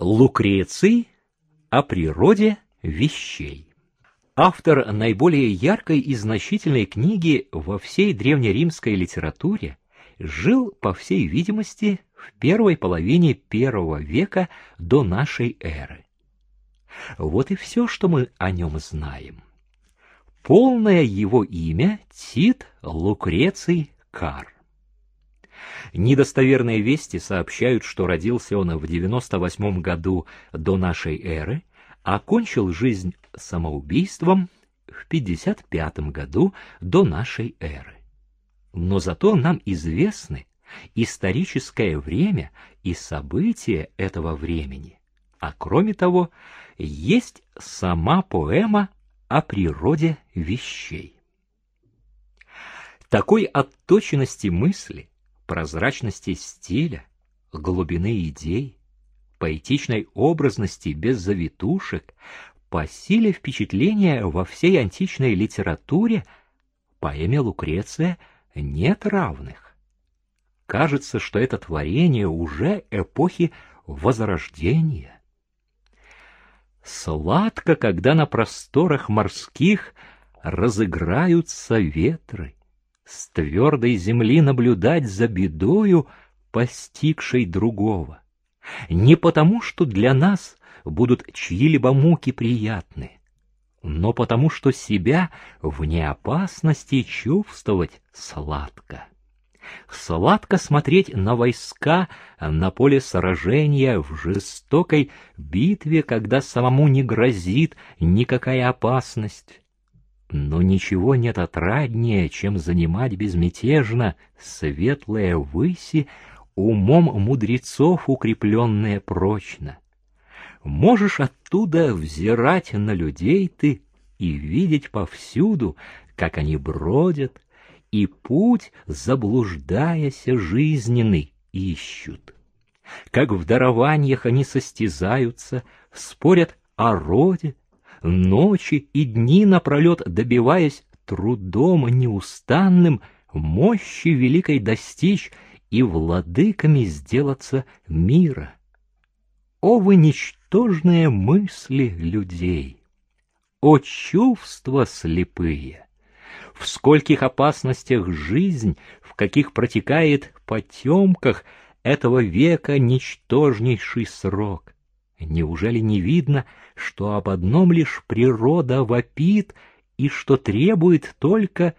Лукреций о природе вещей. Автор наиболее яркой и значительной книги во всей древнеримской литературе жил, по всей видимости, в первой половине первого века до нашей эры. Вот и все, что мы о нем знаем. Полное его имя Тит Лукреций Кар. Недостоверные вести сообщают, что родился он в 98 году до нашей эры, а окончил жизнь самоубийством в 55 году до нашей эры. Но зато нам известны историческое время и события этого времени, а кроме того, есть сама поэма о природе вещей. Такой отточенности мысли прозрачности стиля, глубины идей, поэтичной образности без завитушек, по силе впечатления во всей античной литературе поэме Лукреция нет равных. Кажется, что это творение уже эпохи Возрождения. Сладко, когда на просторах морских разыграются ветры, с твердой земли наблюдать за бедою, постигшей другого. Не потому, что для нас будут чьи-либо муки приятны, но потому, что себя в неопасности чувствовать сладко. Сладко смотреть на войска на поле сражения в жестокой битве, когда самому не грозит никакая опасность. Но ничего нет отраднее, чем занимать безмятежно светлые выси, умом мудрецов укрепленные прочно. Можешь оттуда взирать на людей ты и видеть повсюду, как они бродят, и путь, заблуждаясь жизненный, ищут. Как в дарованиях они состязаются, спорят о роде, ночи и дни напролет добиваясь трудом неустанным мощи великой достичь и владыками сделаться мира. О вы ничтожные мысли людей! О чувства слепые! В скольких опасностях жизнь, в каких протекает потемках этого века ничтожнейший срок! Неужели не видно, что об одном лишь природа вопит и что требует только,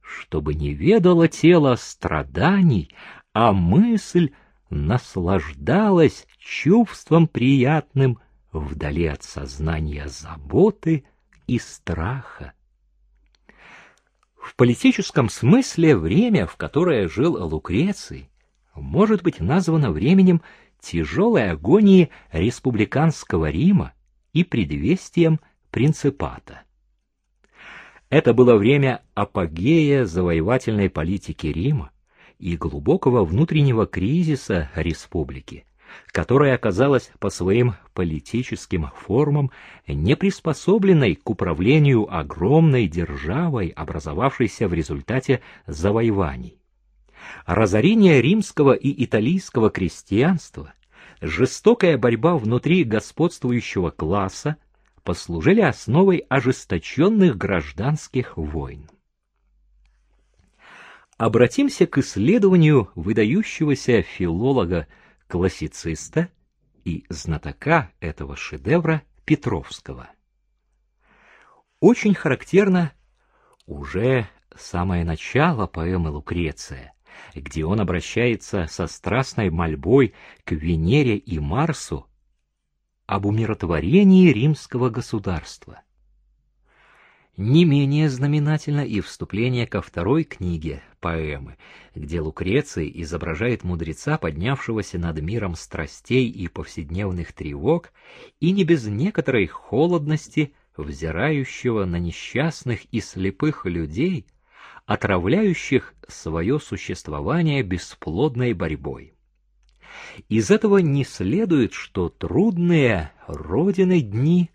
чтобы не ведало тело страданий, а мысль наслаждалась чувством приятным вдали от сознания заботы и страха. В политическом смысле время, в которое жил Лукреций, может быть названо временем тяжелой агонии республиканского Рима и предвестием принципата. Это было время апогея завоевательной политики Рима и глубокого внутреннего кризиса республики, которая оказалась по своим политическим формам неприспособленной к управлению огромной державой, образовавшейся в результате завоеваний. Разорение римского и италийского крестьянства, жестокая борьба внутри господствующего класса послужили основой ожесточенных гражданских войн. Обратимся к исследованию выдающегося филолога-классициста и знатока этого шедевра Петровского. Очень характерно уже самое начало поэмы Лукреция, где он обращается со страстной мольбой к Венере и Марсу об умиротворении римского государства. Не менее знаменательно и вступление ко второй книге поэмы, где Лукреций изображает мудреца, поднявшегося над миром страстей и повседневных тревог, и не без некоторой холодности, взирающего на несчастных и слепых людей, отравляющих свое существование бесплодной борьбой. Из этого не следует, что трудные родины дни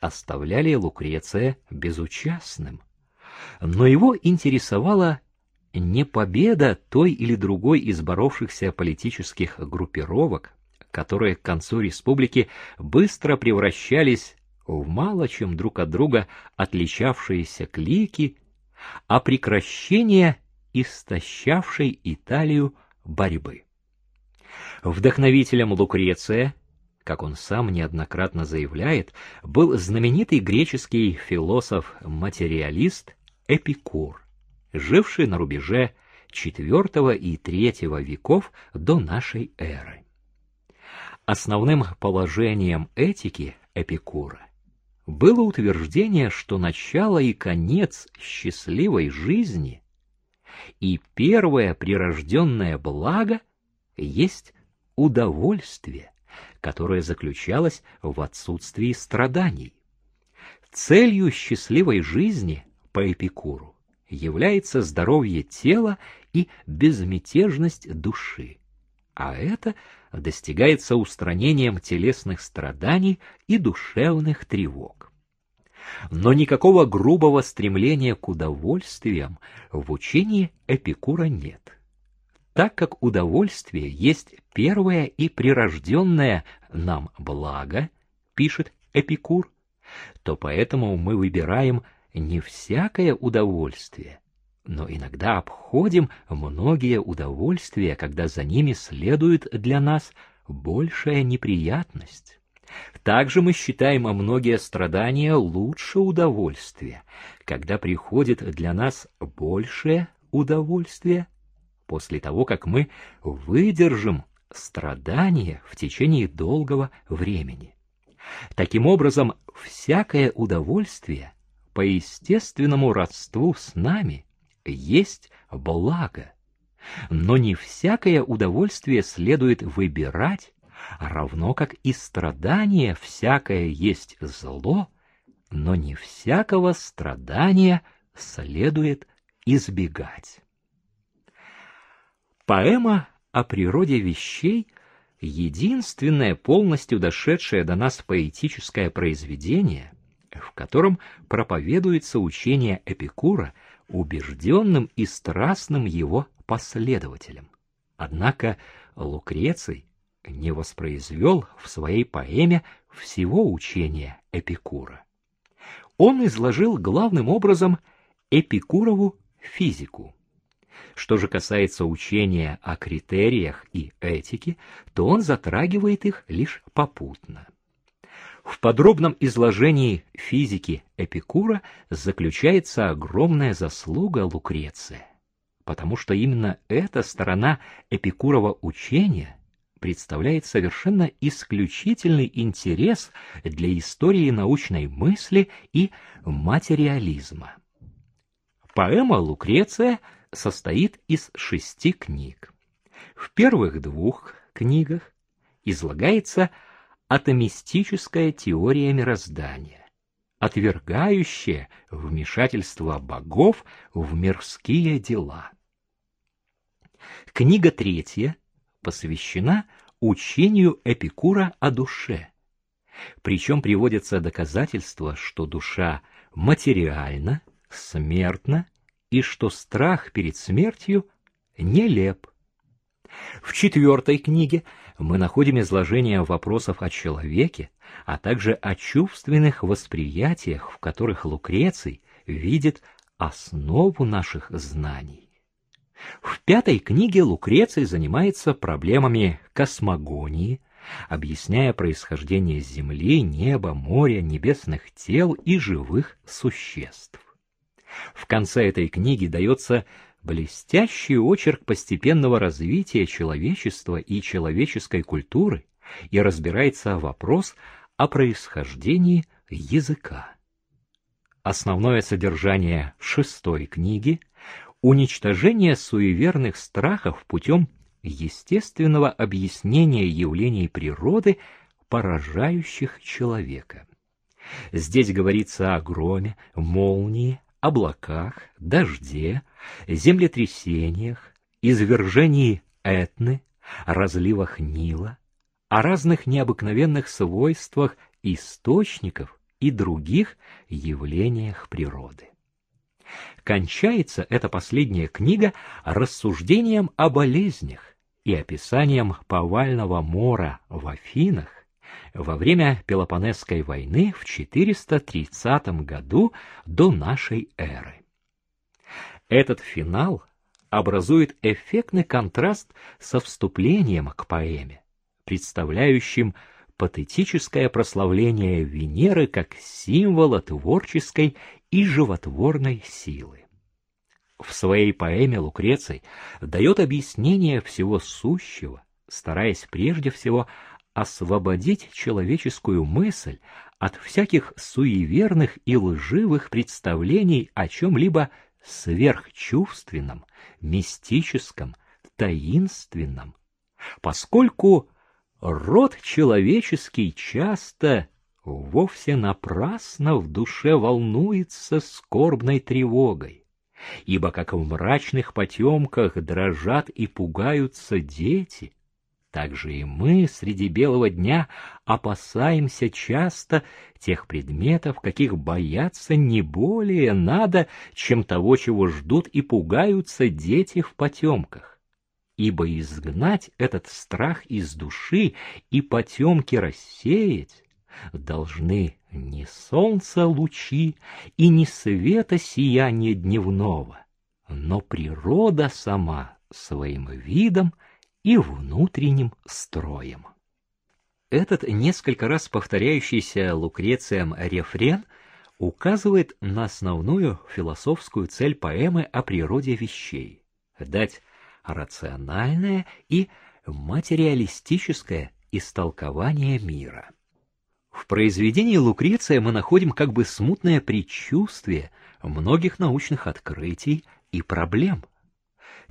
оставляли Лукреция безучастным. Но его интересовала не победа той или другой из боровшихся политических группировок, которые к концу республики быстро превращались в мало чем друг от друга отличавшиеся клики, а прекращение истощавшей Италию борьбы. Вдохновителем Лукреция, как он сам неоднократно заявляет, был знаменитый греческий философ-материалист Эпикур, живший на рубеже IV и III веков до нашей эры. Основным положением этики Эпикура было утверждение, что начало и конец счастливой жизни и первое прирожденное благо есть удовольствие, которое заключалось в отсутствии страданий. Целью счастливой жизни по Эпикуру является здоровье тела и безмятежность души, а это достигается устранением телесных страданий и душевных тревог. Но никакого грубого стремления к удовольствиям в учении Эпикура нет так как удовольствие есть первое и прирожденное нам благо, пишет Эпикур, то поэтому мы выбираем не всякое удовольствие, но иногда обходим многие удовольствия, когда за ними следует для нас большая неприятность. Также мы считаем многие страдания лучше удовольствия, когда приходит для нас большее удовольствие, после того, как мы выдержим страдания в течение долгого времени. Таким образом, всякое удовольствие по естественному родству с нами есть благо, но не всякое удовольствие следует выбирать, равно как и страдание всякое есть зло, но не всякого страдания следует избегать. Поэма о природе вещей — единственное полностью дошедшее до нас поэтическое произведение, в котором проповедуется учение Эпикура убежденным и страстным его последователям. Однако Лукреций не воспроизвел в своей поэме всего учения Эпикура. Он изложил главным образом Эпикурову физику — что же касается учения о критериях и этике, то он затрагивает их лишь попутно. В подробном изложении физики Эпикура заключается огромная заслуга Лукреция, потому что именно эта сторона Эпикурова учения представляет совершенно исключительный интерес для истории научной мысли и материализма. Поэма Лукреция — состоит из шести книг. В первых двух книгах излагается атомистическая теория мироздания, отвергающая вмешательство богов в мирские дела. Книга третья посвящена учению Эпикура о душе, причем приводятся доказательства, что душа материальна, смертна и что страх перед смертью нелеп. В четвертой книге мы находим изложение вопросов о человеке, а также о чувственных восприятиях, в которых Лукреций видит основу наших знаний. В пятой книге Лукреций занимается проблемами космогонии, объясняя происхождение Земли, неба, моря, небесных тел и живых существ. В конце этой книги дается блестящий очерк постепенного развития человечества и человеческой культуры и разбирается вопрос о происхождении языка. Основное содержание шестой книги — уничтожение суеверных страхов путем естественного объяснения явлений природы, поражающих человека. Здесь говорится о громе, молнии, облаках, дожде, землетрясениях, извержении Этны, разливах Нила, о разных необыкновенных свойствах источников и других явлениях природы. Кончается эта последняя книга рассуждением о болезнях и описанием повального мора в Афинах во время Пелопонесской войны в 430 году до нашей эры. Этот финал образует эффектный контраст со вступлением к поэме, представляющим патетическое прославление Венеры как символа творческой и животворной силы. В своей поэме Лукреций дает объяснение всего сущего, стараясь прежде всего освободить человеческую мысль от всяких суеверных и лживых представлений о чем-либо сверхчувственном, мистическом, таинственном, поскольку род человеческий часто вовсе напрасно в душе волнуется скорбной тревогой, ибо как в мрачных потемках дрожат и пугаются дети, так же и мы среди белого дня опасаемся часто тех предметов, каких бояться не более надо, чем того, чего ждут и пугаются дети в потемках. Ибо изгнать этот страх из души и потемки рассеять должны не солнца лучи и не света сияние дневного, но природа сама своим видом — и внутренним строем. Этот несколько раз повторяющийся Лукрецием рефрен указывает на основную философскую цель поэмы о природе вещей — дать рациональное и материалистическое истолкование мира. В произведении Лукреция мы находим как бы смутное предчувствие многих научных открытий и проблем.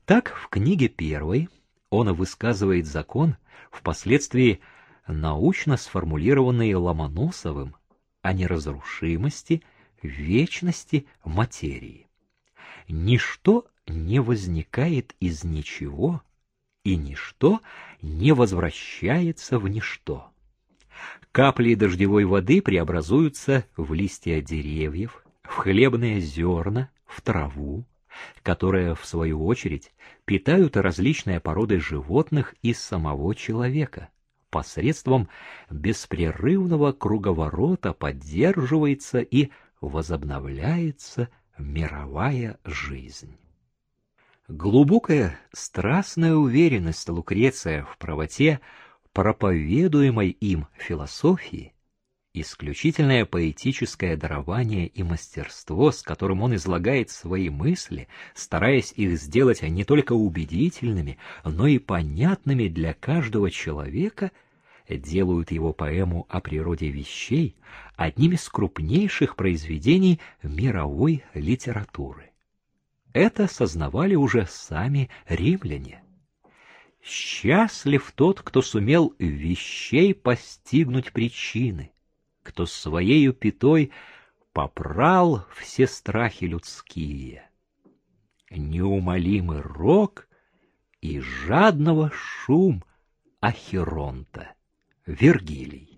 Так в книге первой он высказывает закон, впоследствии научно сформулированный Ломоносовым о неразрушимости, вечности материи. Ничто не возникает из ничего, и ничто не возвращается в ничто. Капли дождевой воды преобразуются в листья деревьев, в хлебные зерна, в траву, которые, в свою очередь, питают различные породы животных и самого человека. Посредством беспрерывного круговорота поддерживается и возобновляется мировая жизнь. Глубокая страстная уверенность Лукреция в правоте проповедуемой им философии исключительное поэтическое дарование и мастерство, с которым он излагает свои мысли, стараясь их сделать не только убедительными, но и понятными для каждого человека, делают его поэму о природе вещей одним из крупнейших произведений мировой литературы. Это сознавали уже сами римляне. Счастлив тот, кто сумел вещей постигнуть причины, кто своею пятой попрал все страхи людские. Неумолимый рок и жадного шум Ахеронта, Вергилий.